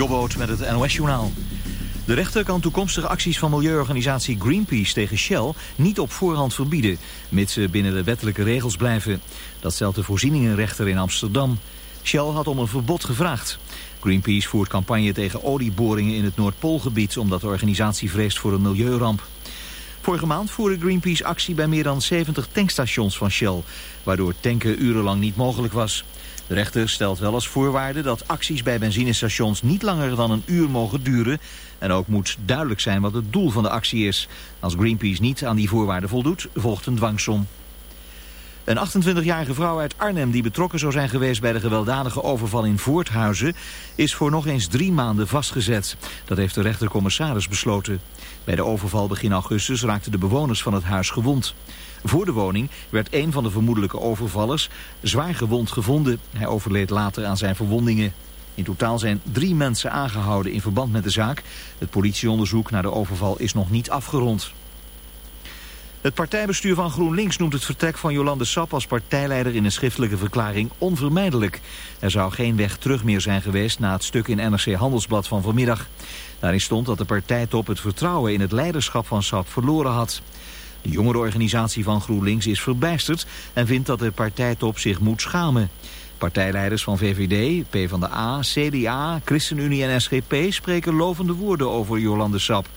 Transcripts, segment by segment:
Jobboot met het NOS-journaal. De rechter kan toekomstige acties van milieuorganisatie Greenpeace tegen Shell niet op voorhand verbieden, mits ze binnen de wettelijke regels blijven. Dat stelt de voorzieningenrechter in Amsterdam. Shell had om een verbod gevraagd. Greenpeace voert campagne tegen olieboringen in het Noordpoolgebied omdat de organisatie vreest voor een milieuramp. Vorige maand voerde Greenpeace actie bij meer dan 70 tankstations van Shell, waardoor tanken urenlang niet mogelijk was. De rechter stelt wel als voorwaarde dat acties bij benzinestations niet langer dan een uur mogen duren. En ook moet duidelijk zijn wat het doel van de actie is. Als Greenpeace niet aan die voorwaarden voldoet, volgt een dwangsom. Een 28-jarige vrouw uit Arnhem die betrokken zou zijn geweest bij de gewelddadige overval in Voorthuizen is voor nog eens drie maanden vastgezet. Dat heeft de rechtercommissaris besloten. Bij de overval begin augustus raakten de bewoners van het huis gewond. Voor de woning werd een van de vermoedelijke overvallers zwaar gewond gevonden. Hij overleed later aan zijn verwondingen. In totaal zijn drie mensen aangehouden in verband met de zaak. Het politieonderzoek naar de overval is nog niet afgerond. Het partijbestuur van GroenLinks noemt het vertrek van Jolande Sap als partijleider in een schriftelijke verklaring onvermijdelijk. Er zou geen weg terug meer zijn geweest na het stuk in NRC Handelsblad van vanmiddag. Daarin stond dat de partijtop het vertrouwen in het leiderschap van Sap verloren had. De jongerenorganisatie van GroenLinks is verbijsterd en vindt dat de partijtop zich moet schamen. Partijleiders van VVD, PvdA, CDA, ChristenUnie en SGP spreken lovende woorden over Jolande Sap.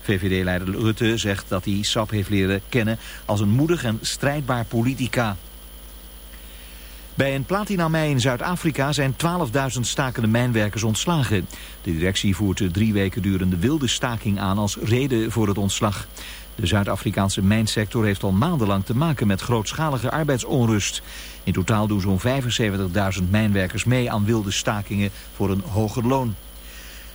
VVD-leider Rutte zegt dat hij Sap heeft leren kennen als een moedig en strijdbaar politica. Bij een platinamijn in Zuid-Afrika zijn 12.000 stakende mijnwerkers ontslagen. De directie voert de drie weken durende wilde staking aan als reden voor het ontslag. De Zuid-Afrikaanse mijnsector heeft al maandenlang te maken met grootschalige arbeidsonrust. In totaal doen zo'n 75.000 mijnwerkers mee aan wilde stakingen voor een hoger loon.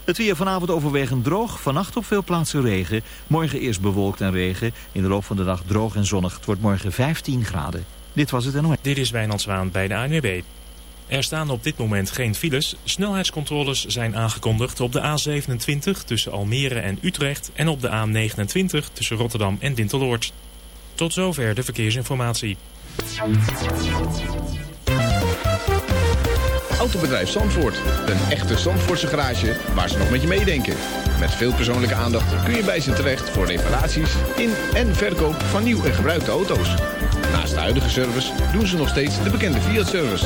Het weer vanavond overwegend droog, vannacht op veel plaatsen regen. Morgen eerst bewolkt en regen, in de loop van de dag droog en zonnig. Het wordt morgen 15 graden. Dit was het NOS. Dit is Wijnand Zwaan bij de ANWB. Er staan op dit moment geen files. Snelheidscontroles zijn aangekondigd op de A27 tussen Almere en Utrecht... en op de A29 tussen Rotterdam en Dinteloord. Tot zover de verkeersinformatie. Autobedrijf Zandvoort. Een echte Zandvoortse garage waar ze nog met je meedenken. Met veel persoonlijke aandacht kun je bij ze terecht voor reparaties in en verkoop van nieuw en gebruikte auto's. Naast de huidige service doen ze nog steeds de bekende Fiat-service.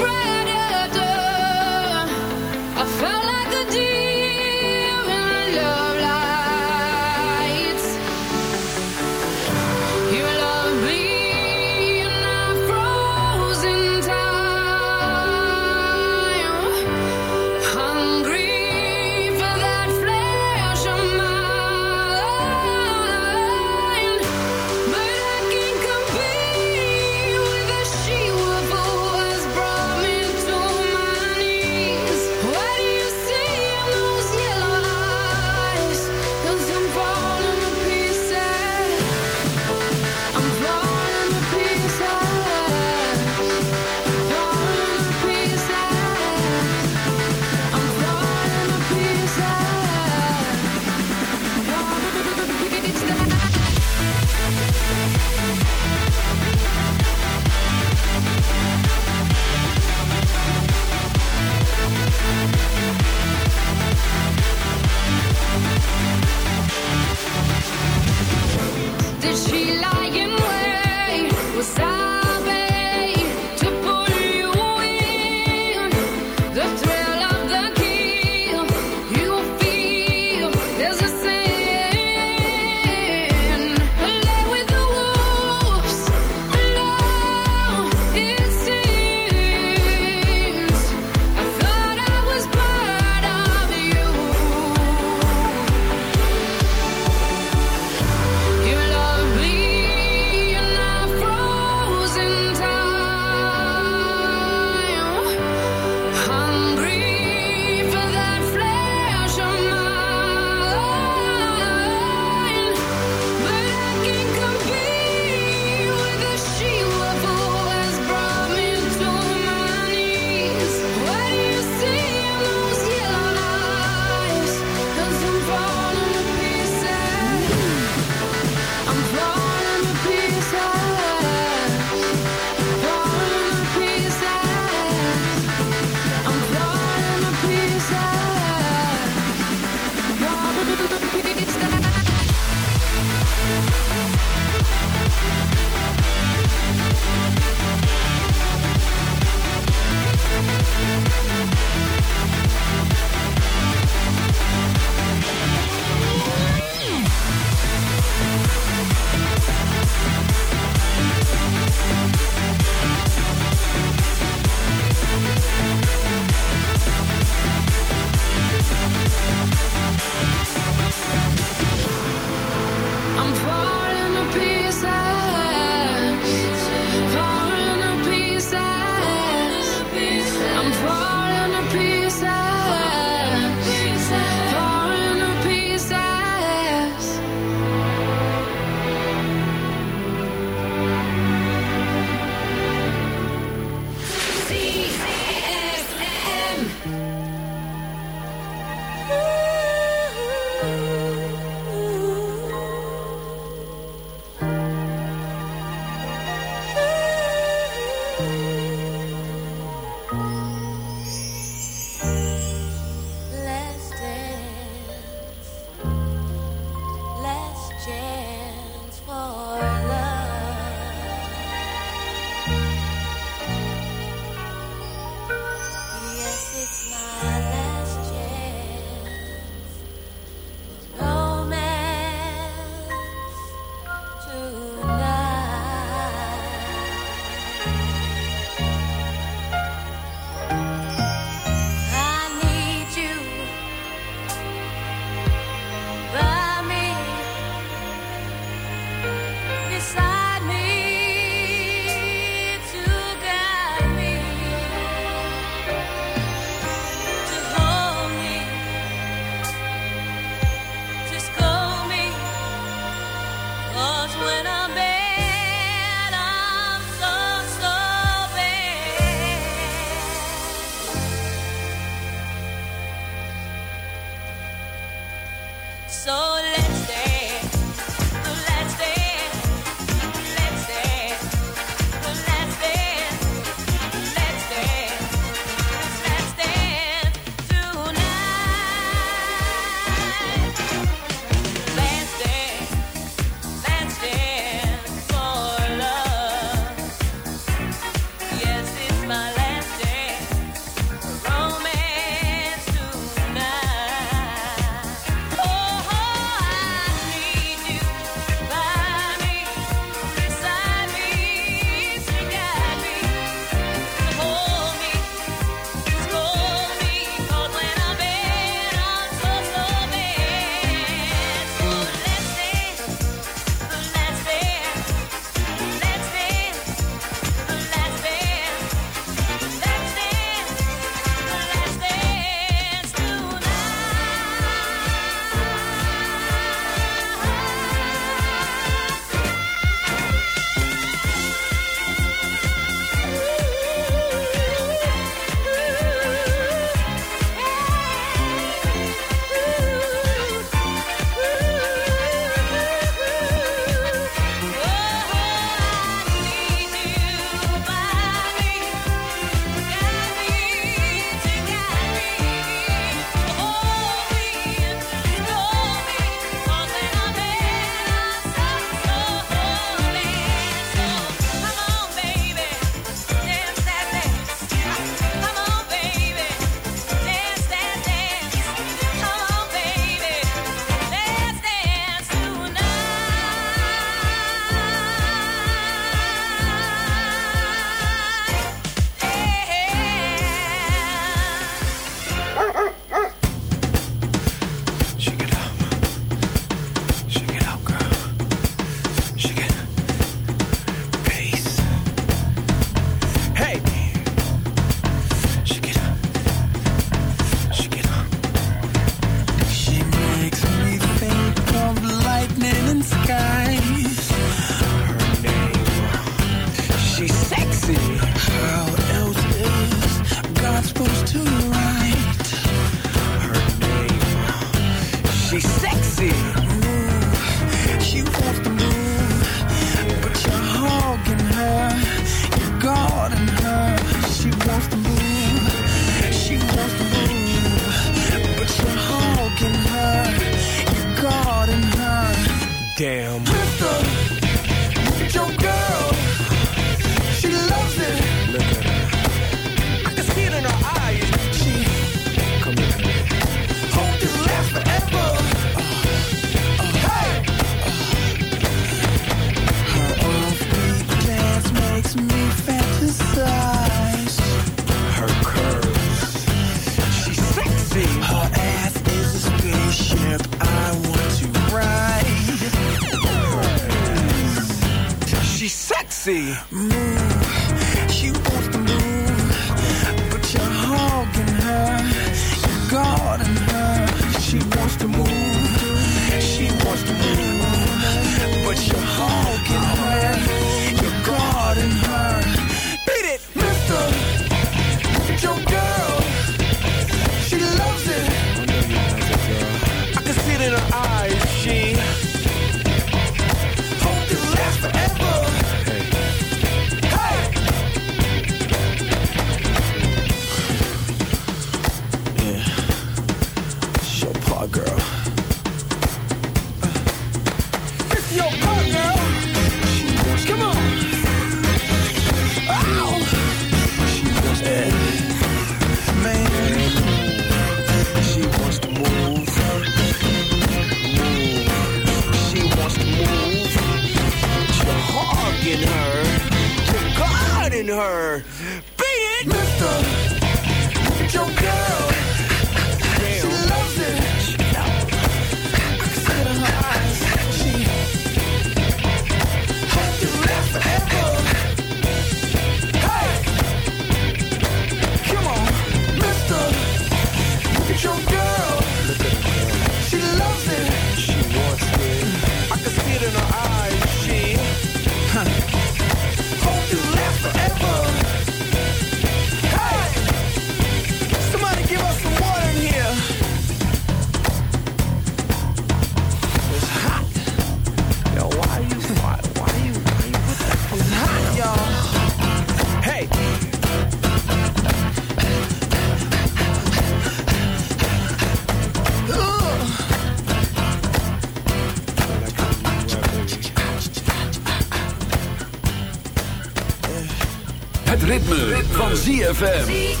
ZFM.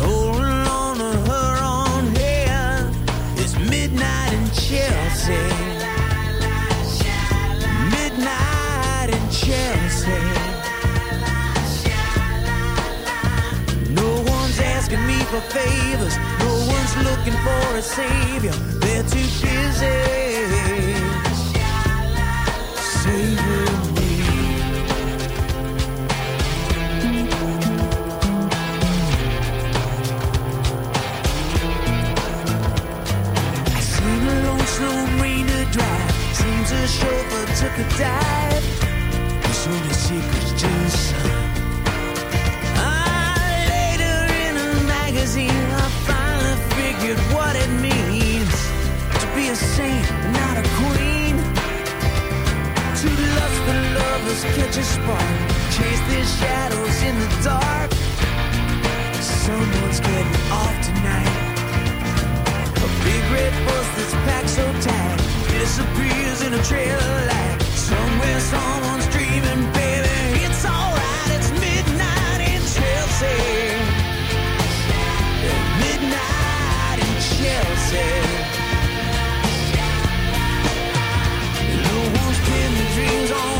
Stolen on her own hair. It's midnight in Chelsea. Midnight in Chelsea. No one's asking me for favors. No one's looking for a savior. They're too busy. the chauffeur took a dive. Cause all the secrets just ah, Later in a magazine, I finally figured what it means to be a saint, not a queen. To lust the lovers, catch a spark, chase their shadows in the dark. Someone's getting off tonight red horse that's packed so tight disappears in a trail of light. Somewhere someone's dreaming, baby. It's alright, it's midnight in Chelsea. Midnight in Chelsea. No one's pinning dreams on.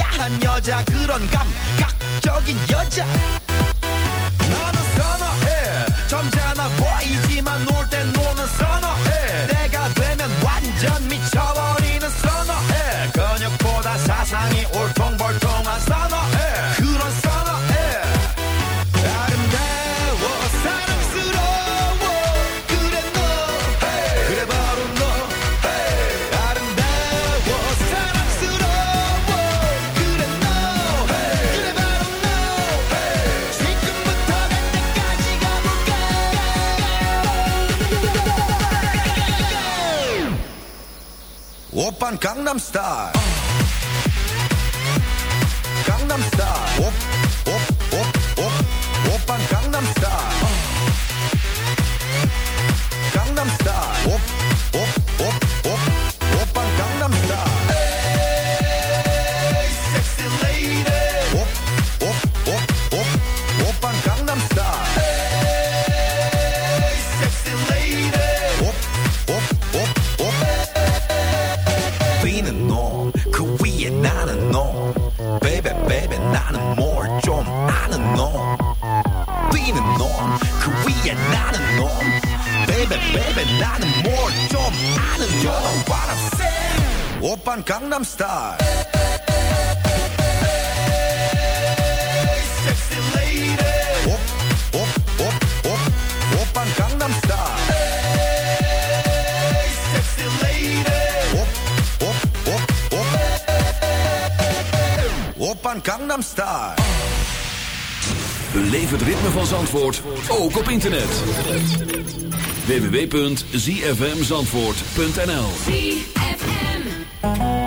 야한 여자 그런 감각적인 여자. 나는 선어해. 점잖아 보이지만 van Gangnam Style. van Gangnam Style. Gangnam Style. Beleef het ritme van Zandvoort ook op internet. www.zfmzandvoort.nl Bye.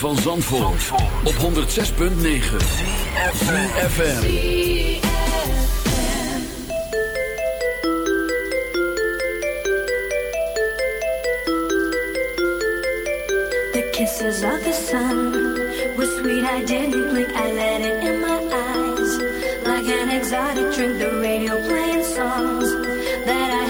van Zandvoort, Zandvoort. op 106.9 CFFM The kisses of the sun were sweet, I didn't blink, I let it in my eyes. Like an exotic drink, the radio playing songs that I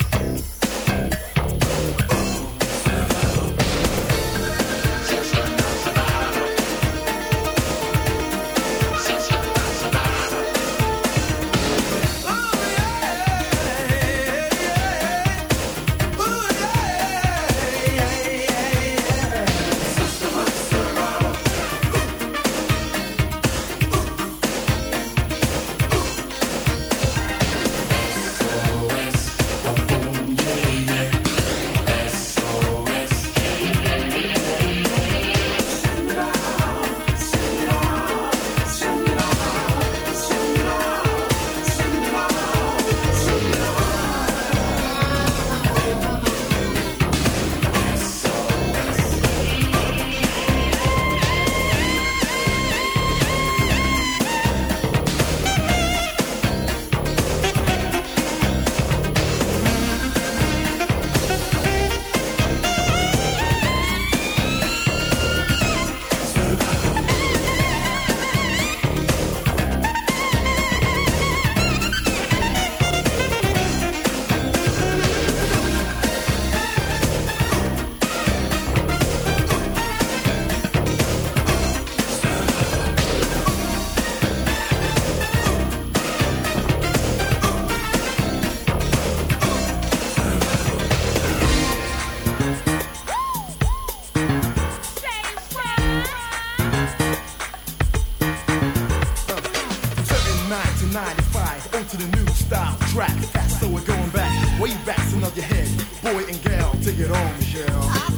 girl.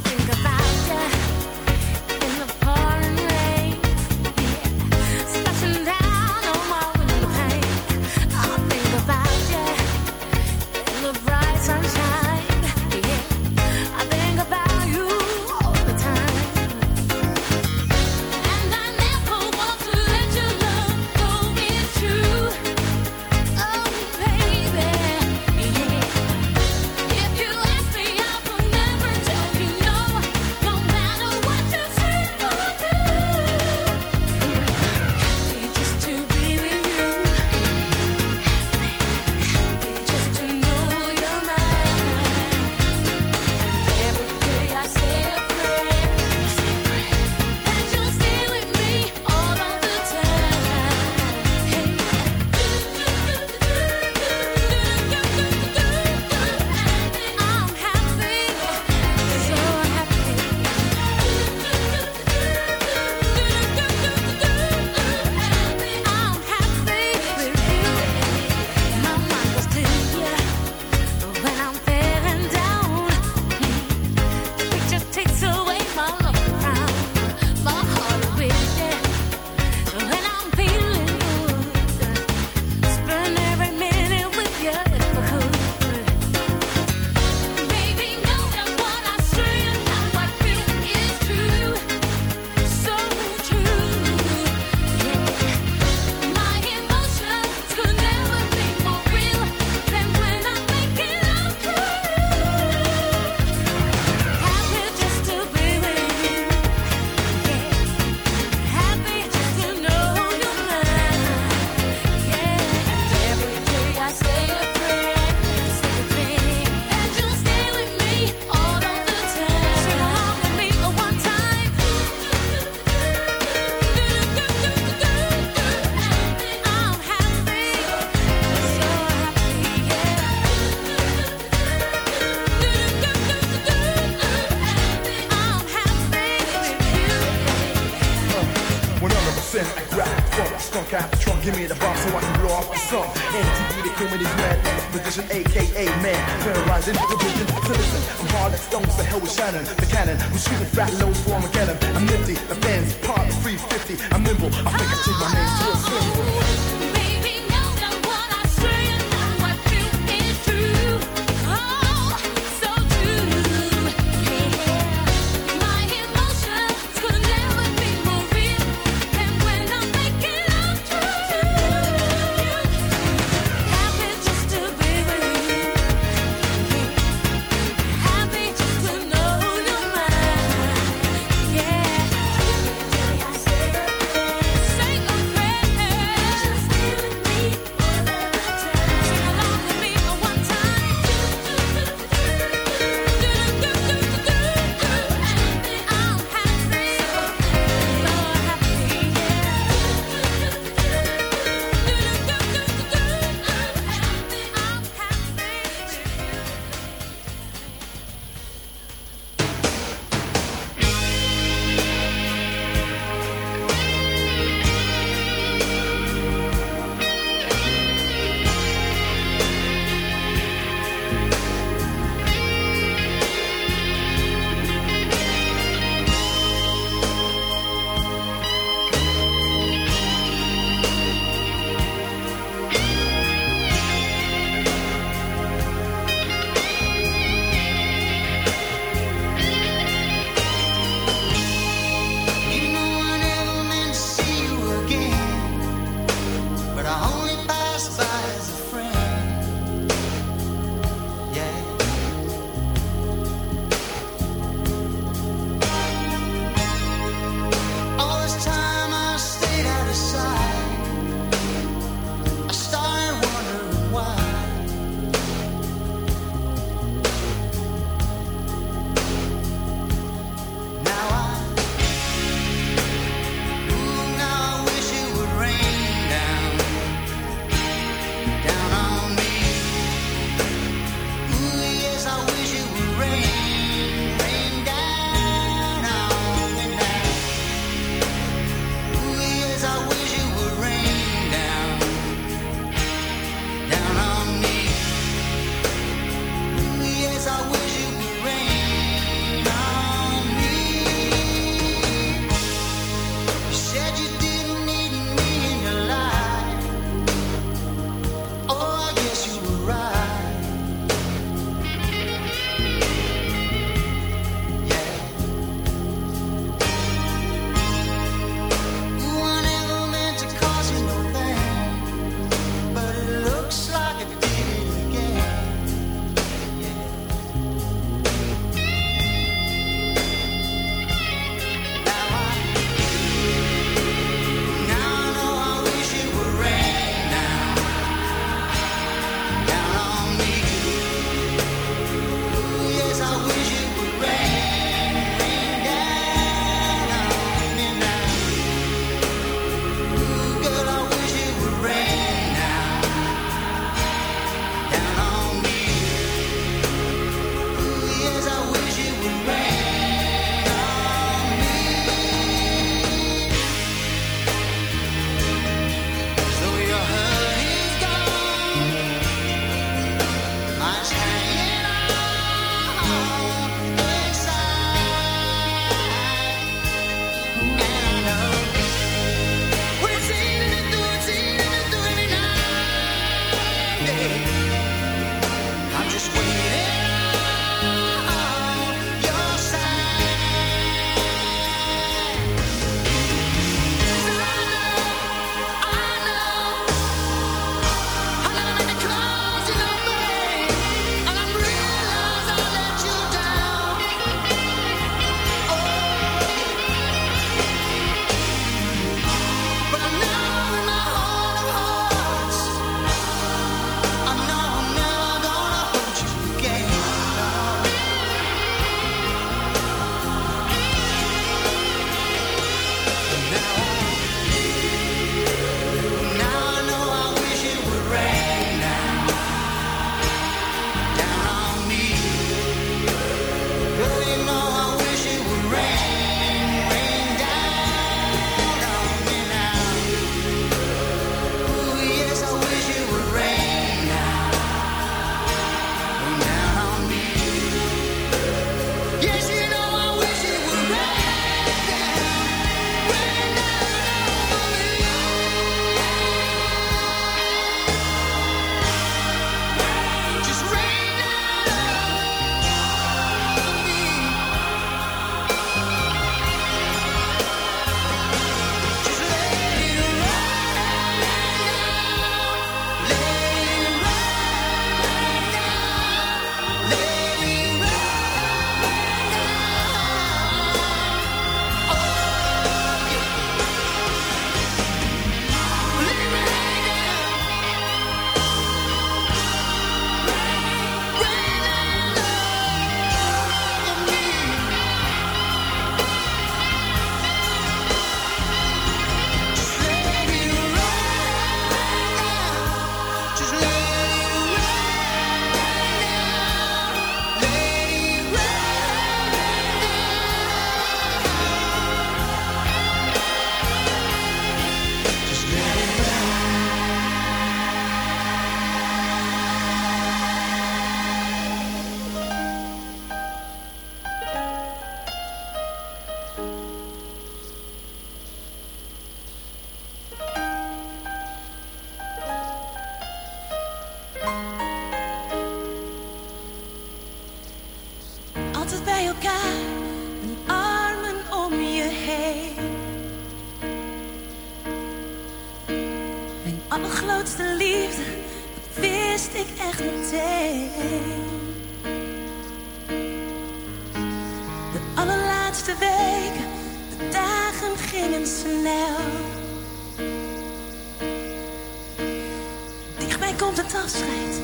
Dichtbij komt het afscheid,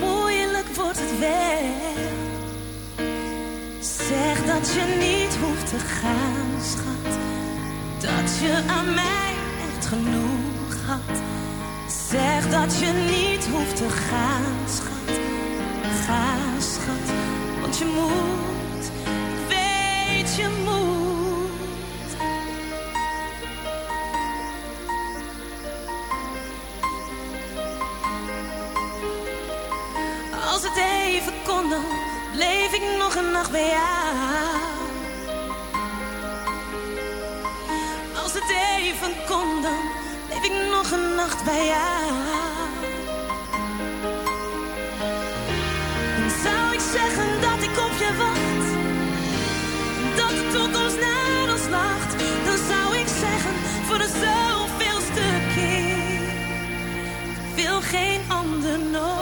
moeilijk wordt het wel. Zeg dat je niet hoeft te gaan, schat. Dat je aan mij echt genoeg had. Zeg dat je niet hoeft te gaan, schat. Ga, schat, want je moet. Weet je moet. Het even kon, dan bleef ik nog een nacht bij jou. Als het even kon, dan bleef ik nog een nacht bij jou. En zou ik zeggen dat ik op je wacht, dat de toekomst naar ons lacht, dan zou ik zeggen voor de zoveelste keer, wil geen ander nooit